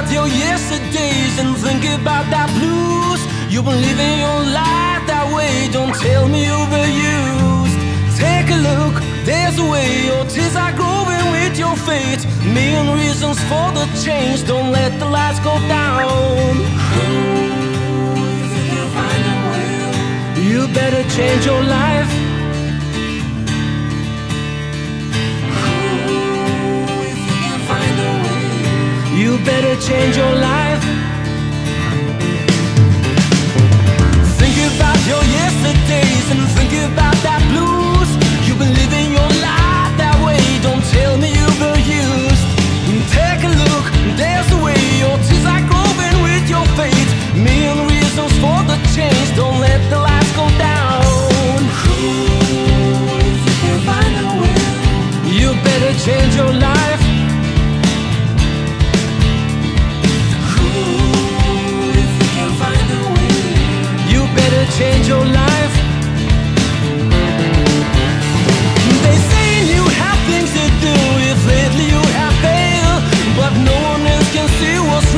about your yesterdays and think about that blues. You've been living your life that way. Don't tell me overused. Take a look, there's a way. Your tears are growing with your fate. Million reasons for the change. Don't let the lights go down. You better change your life. You better change your life. Think about your yesterdays And think about that blues. You've been living your life that way Don't tell me you've been used. Take a look, there's a way Your tears are glowing with your fate. Million reasons for the change Don't let the lights go down. If you find a way You better change your life. life. You have things to do if lately you have failed But no one else can see what's